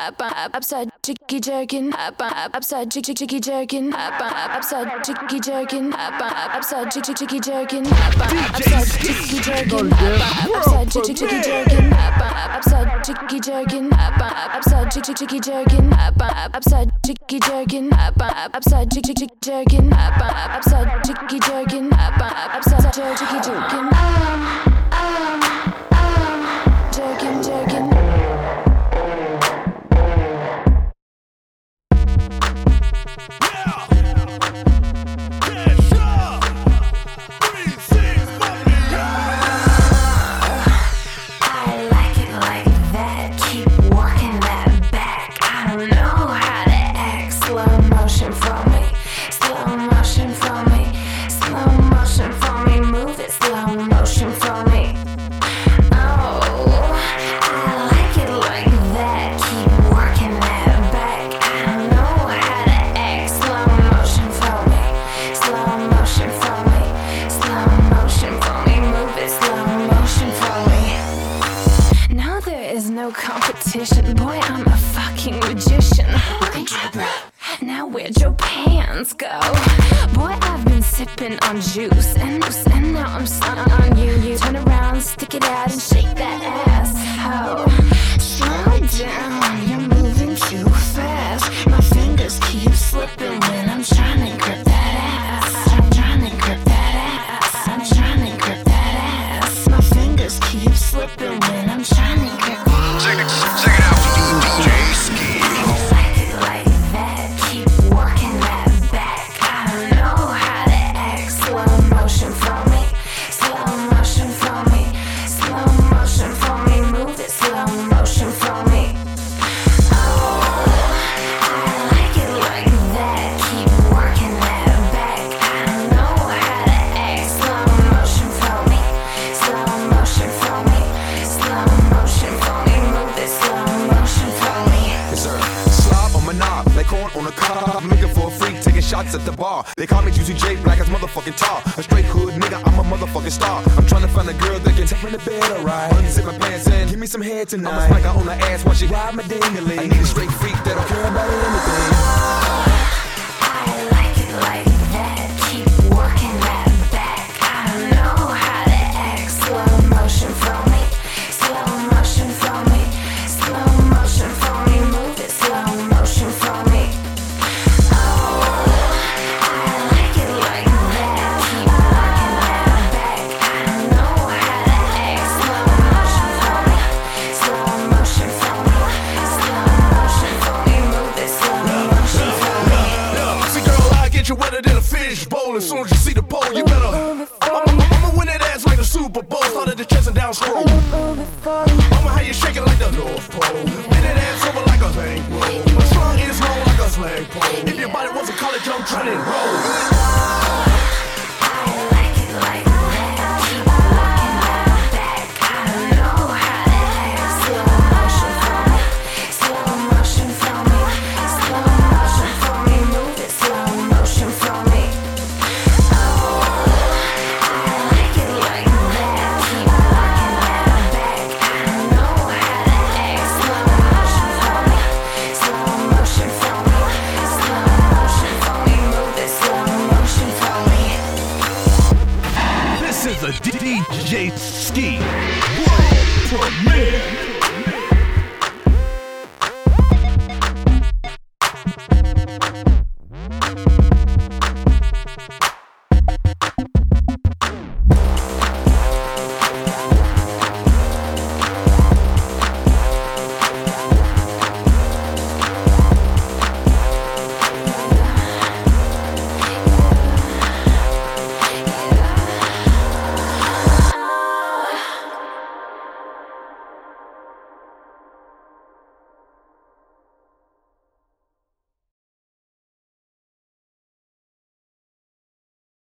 upside chicky jerkin, upside chicky chicky jerkin, upside chicky jerkin, upside chicky chicky jerkin, upside chicky jerkin, upside chicky chicky jerkin, upside chicky jerkin, upside chicky chicky jerkin, upside chicky jerkin, upside chicky chicky jerkin, upside chicky jerkin, upside chicky jerkin. Jerkin, motion for me. Move it. Slow Now where'd your pants go? Boy, I've been sipping on juice and and now I'm stuck on you. You turn around, stick it out, and shake that ass. Oh, slow down, you're moving too fast. My fingers keep slipping when I'm trying to grip that ass. I'm trying to grip that ass. I'm trying to grip that ass. My fingers keep slipping when I'm trying to grip that Check it, check it out. For a freak, taking shots at the bar. They call me Juicy J, black as motherfucking tar. A straight hood nigga, I'm a motherfucking star. I'm trying to find a girl that can take me to bed, alright. Unzip my pants and give me some head tonight. I'm a spanker on the ass while she ride my dingly. I need a straight freak that don't care about anything. I like it like you than a fish bowl. As soon as you see the pole, you better. I'ma, I'ma win that ass like the Super Bowl. Started the chest and down scroll. I'ma how you shake it like the North Pole. Bend that ass over like a bankroll. My strong is long like a slang pole. If your body was a college, I'm trying to roll. is a DJ Ski World Premiere.